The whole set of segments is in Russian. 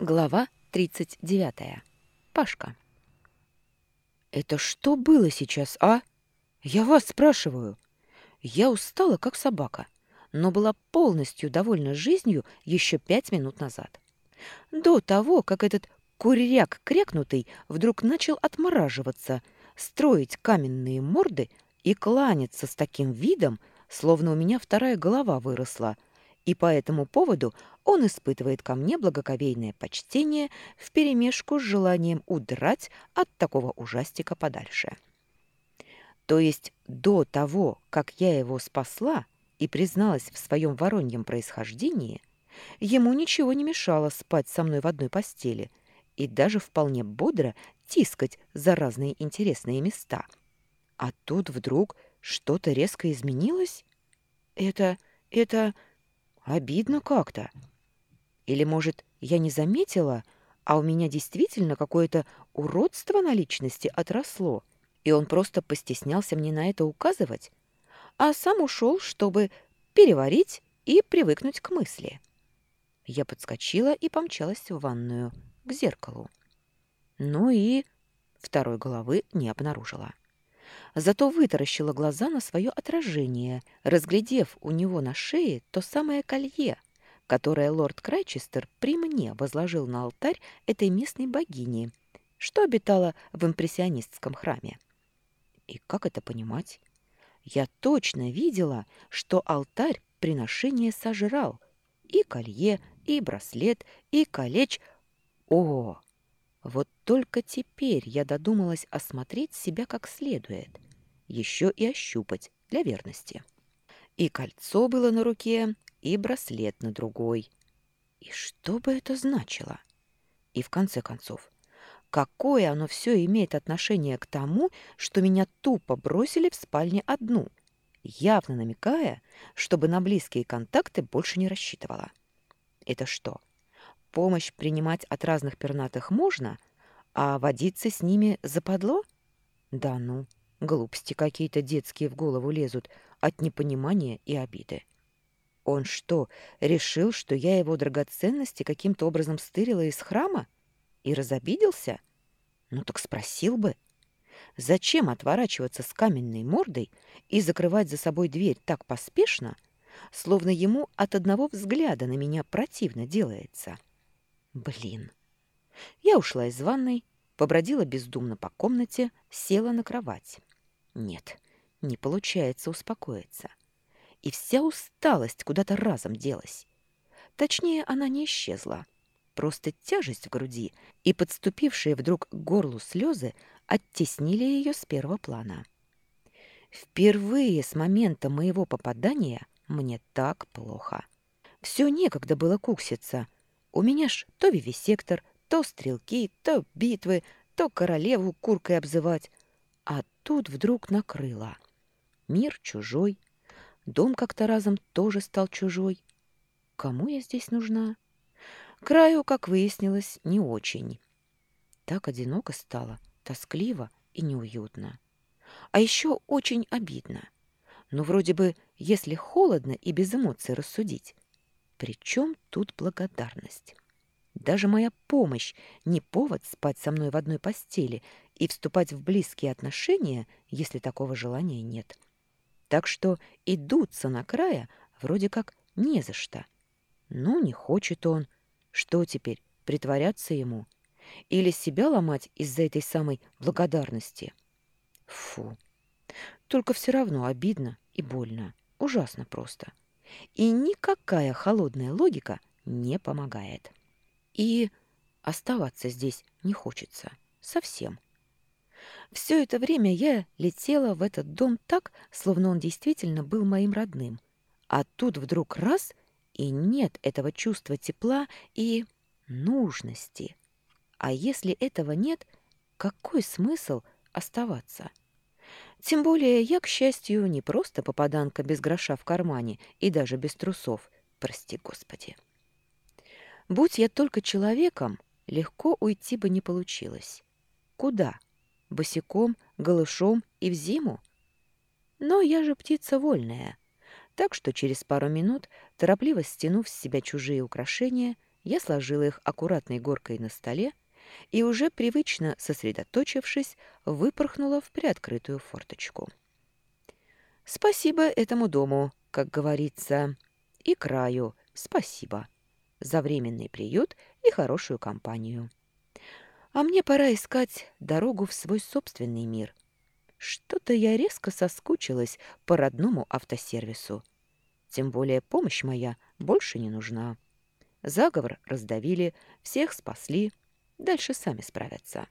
Глава 39. Пашка. «Это что было сейчас, а? Я вас спрашиваю. Я устала, как собака, но была полностью довольна жизнью еще пять минут назад. До того, как этот куряк крякнутый вдруг начал отмораживаться, строить каменные морды и кланяться с таким видом, словно у меня вторая голова выросла — и по этому поводу он испытывает ко мне благоговейное почтение вперемешку с желанием удрать от такого ужастика подальше. То есть до того, как я его спасла и призналась в своем вороньем происхождении, ему ничего не мешало спать со мной в одной постели и даже вполне бодро тискать за разные интересные места. А тут вдруг что-то резко изменилось? Это... это... Обидно как-то. Или, может, я не заметила, а у меня действительно какое-то уродство на личности отросло, и он просто постеснялся мне на это указывать, а сам ушел, чтобы переварить и привыкнуть к мысли. Я подскочила и помчалась в ванную, к зеркалу. Ну и второй головы не обнаружила. Зато вытаращила глаза на свое отражение, разглядев у него на шее то самое колье, которое лорд Крайчестер при мне возложил на алтарь этой местной богини, что обитала в импрессионистском храме. И как это понимать? Я точно видела, что алтарь приношение сожрал. И колье, и браслет, и колечь. О, вот только теперь я додумалась осмотреть себя как следует, еще и ощупать для верности. И кольцо было на руке, и браслет на другой. И что бы это значило? И в конце концов, какое оно все имеет отношение к тому, что меня тупо бросили в спальне одну, явно намекая, чтобы на близкие контакты больше не рассчитывала? Это что, Помощь принимать от разных пернатых можно, а водиться с ними западло? Да ну, глупости какие-то детские в голову лезут от непонимания и обиды. Он что, решил, что я его драгоценности каким-то образом стырила из храма? И разобиделся? Ну так спросил бы. Зачем отворачиваться с каменной мордой и закрывать за собой дверь так поспешно, словно ему от одного взгляда на меня противно делается?» Блин. Я ушла из ванной, побродила бездумно по комнате, села на кровать. Нет, не получается успокоиться. И вся усталость куда-то разом делась. Точнее, она не исчезла. Просто тяжесть в груди и подступившие вдруг к горлу слезы оттеснили ее с первого плана. Впервые с момента моего попадания мне так плохо. Все некогда было кукситься — у меня ж то вивисектор, то стрелки, то битвы, то королеву куркой обзывать. А тут вдруг накрыло. Мир чужой. Дом как-то разом тоже стал чужой. Кому я здесь нужна? Краю, как выяснилось, не очень. Так одиноко стало, тоскливо и неуютно. А еще очень обидно. Ну, вроде бы, если холодно и без эмоций рассудить, причем тут благодарность? Даже моя помощь не повод спать со мной в одной постели и вступать в близкие отношения, если такого желания нет. Так что идутся на края вроде как не за что. Ну, не хочет он. Что теперь, притворяться ему? Или себя ломать из-за этой самой благодарности? Фу. Только все равно обидно и больно. Ужасно просто. — и никакая холодная логика не помогает. И оставаться здесь не хочется. Совсем. Все это время я летела в этот дом так, словно он действительно был моим родным. А тут вдруг раз — и нет этого чувства тепла и нужности. А если этого нет, какой смысл оставаться? Тем более я, к счастью, не просто попаданка без гроша в кармане и даже без трусов, прости господи. Будь я только человеком, легко уйти бы не получилось. Куда? Босиком, голышом и в зиму? Но я же птица вольная, так что через пару минут, торопливо стянув с себя чужие украшения, Я сложила их аккуратной горкой на столе и уже привычно сосредоточившись, выпорхнула в приоткрытую форточку. Спасибо этому дому, как говорится, и краю спасибо за временный приют и хорошую компанию. А мне пора искать дорогу в свой собственный мир. Что-то я резко соскучилась по родному автосервису. Тем более помощь моя больше не нужна. Заговор раздавили, всех спасли, дальше сами справятся.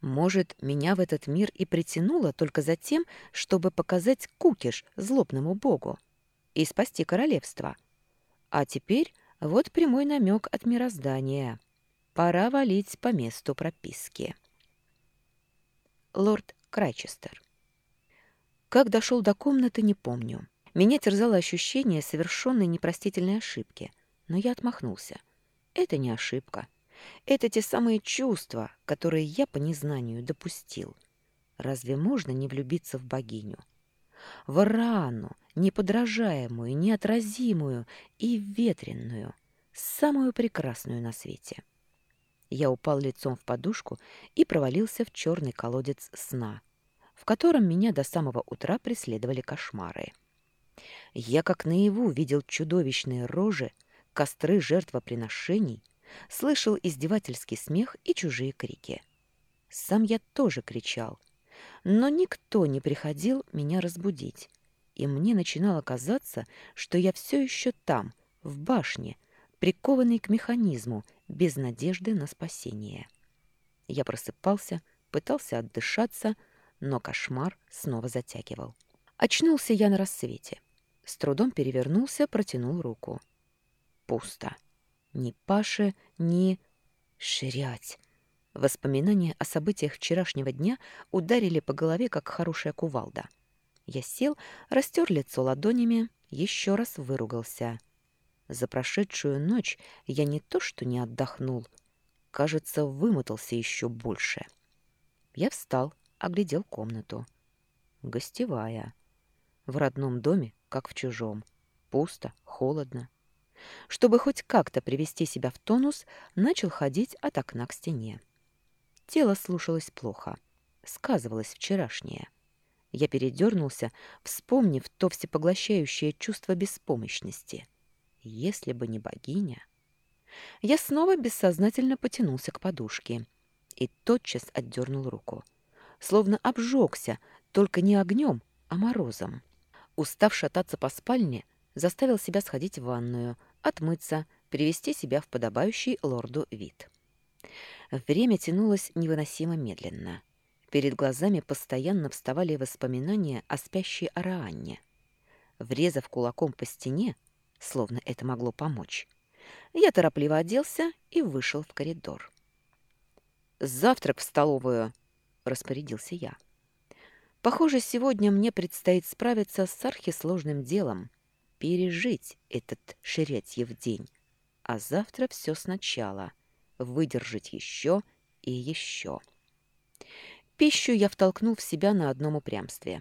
Может, меня в этот мир и притянуло только за тем, чтобы показать кукиш злобному богу и спасти королевство. А теперь вот прямой намек от мироздания. Пора валить по месту прописки. Лорд Крайчестер. Как дошел до комнаты, не помню. Меня терзало ощущение совершенной непростительной ошибки, но я отмахнулся. Это не ошибка. Это те самые чувства, которые я по незнанию допустил. Разве можно не влюбиться в богиню? В Рану, неподражаемую, неотразимую и ветренную, самую прекрасную на свете. Я упал лицом в подушку и провалился в черный колодец сна, в котором меня до самого утра преследовали кошмары. Я как наяву видел чудовищные рожи, костры жертвоприношений, слышал издевательский смех и чужие крики. Сам я тоже кричал, но никто не приходил меня разбудить, и мне начинало казаться, что я все еще там, в башне, прикованный к механизму, без надежды на спасение. Я просыпался, пытался отдышаться, но кошмар снова затягивал. Очнулся я на рассвете. С трудом перевернулся, протянул руку. Пусто. Ни Паши, ни... Ширять. Воспоминания о событиях вчерашнего дня ударили по голове, как хорошая кувалда. Я сел, растер лицо ладонями, еще раз выругался. За прошедшую ночь я не то что не отдохнул, кажется, вымотался еще больше. Я встал, оглядел комнату. Гостевая. В родном доме, как в чужом. Пусто, холодно. Чтобы хоть как-то привести себя в тонус, начал ходить от окна к стене. Тело слушалось плохо. Сказывалось вчерашнее. Я передернулся, вспомнив то всепоглощающее чувство беспомощности — если бы не богиня... Я снова бессознательно потянулся к подушке и тотчас отдернул руку. Словно обжегся, только не огнем, а морозом. Устав шататься по спальне, заставил себя сходить в ванную, отмыться, привести себя в подобающий лорду вид. Время тянулось невыносимо медленно. Перед глазами постоянно вставали воспоминания о спящей Араанне. Врезав кулаком по стене, словно это могло помочь. Я торопливо оделся и вышел в коридор. «Завтрак в столовую!» — распорядился я. «Похоже, сегодня мне предстоит справиться с архисложным делом, пережить этот шеретьев день, а завтра все сначала, выдержать еще и еще». Пищу я втолкнул в себя на одном упрямстве.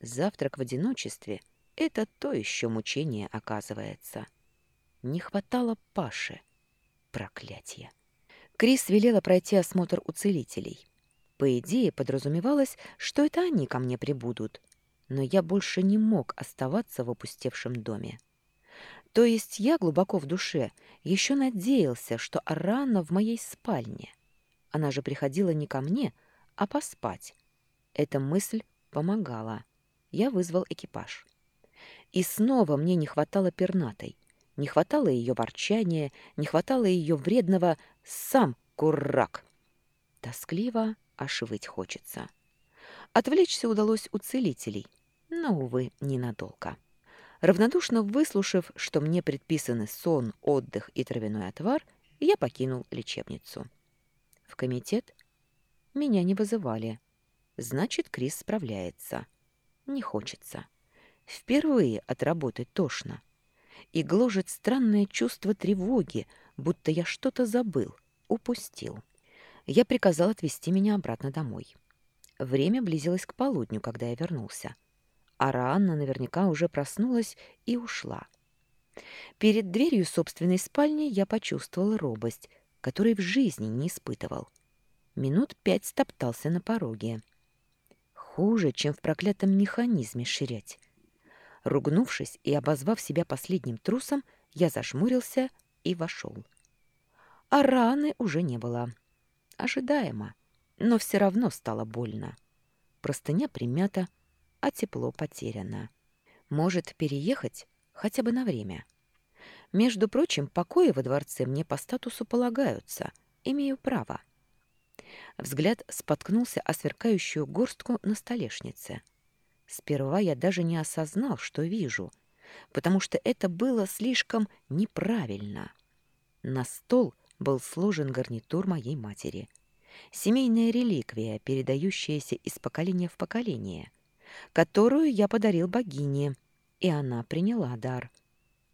Завтрак в одиночестве — это то еще мучение, оказывается. Не хватало Паши. Проклятие. Крис велела пройти осмотр у целителей. По идее, подразумевалось, что это они ко мне прибудут. Но я больше не мог оставаться в опустевшем доме. То есть я глубоко в душе еще надеялся, что Арана в моей спальне. Она же приходила не ко мне, а поспать. Эта мысль помогала. Я вызвал экипаж. И снова мне не хватало пернатой. Не хватало ее ворчания, не хватало ее вредного «сам курак». Тоскливо аж хочется. Отвлечься удалось у целителей, но, увы, ненадолго. Равнодушно выслушав, что мне предписаны сон, отдых и травяной отвар, я покинул лечебницу. В комитет меня не вызывали. Значит, Крис справляется. Не хочется. Впервые от работы тошно. И гложет странное чувство тревоги, будто я что-то забыл, упустил. Я приказал отвезти меня обратно домой. Время близилось к полудню, когда я вернулся. А Раанна наверняка уже проснулась и ушла. Перед дверью собственной спальни я почувствовал робость, которой в жизни не испытывал. Минут пять стоптался на пороге. Хуже, чем в проклятом механизме ширять. Ругнувшись и обозвав себя последним трусом, я зашмурился и вошел. А раны уже не было. Ожидаемо, но все равно стало больно. Простыня примята, а тепло потеряно. Может, переехать хотя бы на время. Между прочим, покои во дворце мне по статусу полагаются. Имею право. Взгляд споткнулся о сверкающую горстку на столешнице. Сперва я даже не осознал, что вижу, потому что это было слишком неправильно. На стол был сложен гарнитур моей матери. Семейная реликвия, передающаяся из поколения в поколение, которую я подарил богине, и она приняла дар.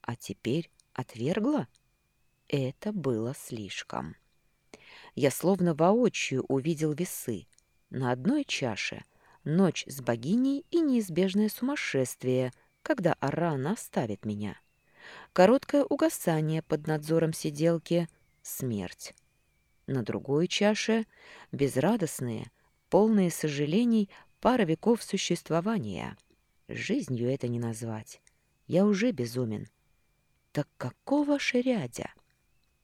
А теперь отвергла? Это было слишком. Я словно воочию увидел весы. На одной чаше — ночь с богиней и неизбежное сумасшествие, когда Арана оставит меня. Короткое угасание под надзором сиделки — смерть. На другой чаше — безрадостные, полные сожалений пара веков существования. Жизнью это не назвать. Я уже безумен. Так какого ширядя?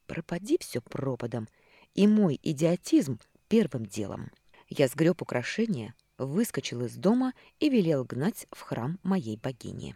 Пропади все пропадом, и мой идиотизм первым делом. Я сгреб украшения, выскочил из дома и велел гнать в храм моей богини.